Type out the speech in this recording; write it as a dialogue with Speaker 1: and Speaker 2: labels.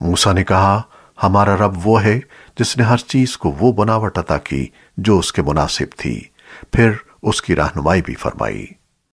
Speaker 1: موسیٰ نے کہا، ہمارا رب وہ ہے جس نے ہر چیز کو وہ بناوٹ عطا کی جو اس کے مناسب تھی۔ پھر اس کی رہنمائی بھی فرمائی۔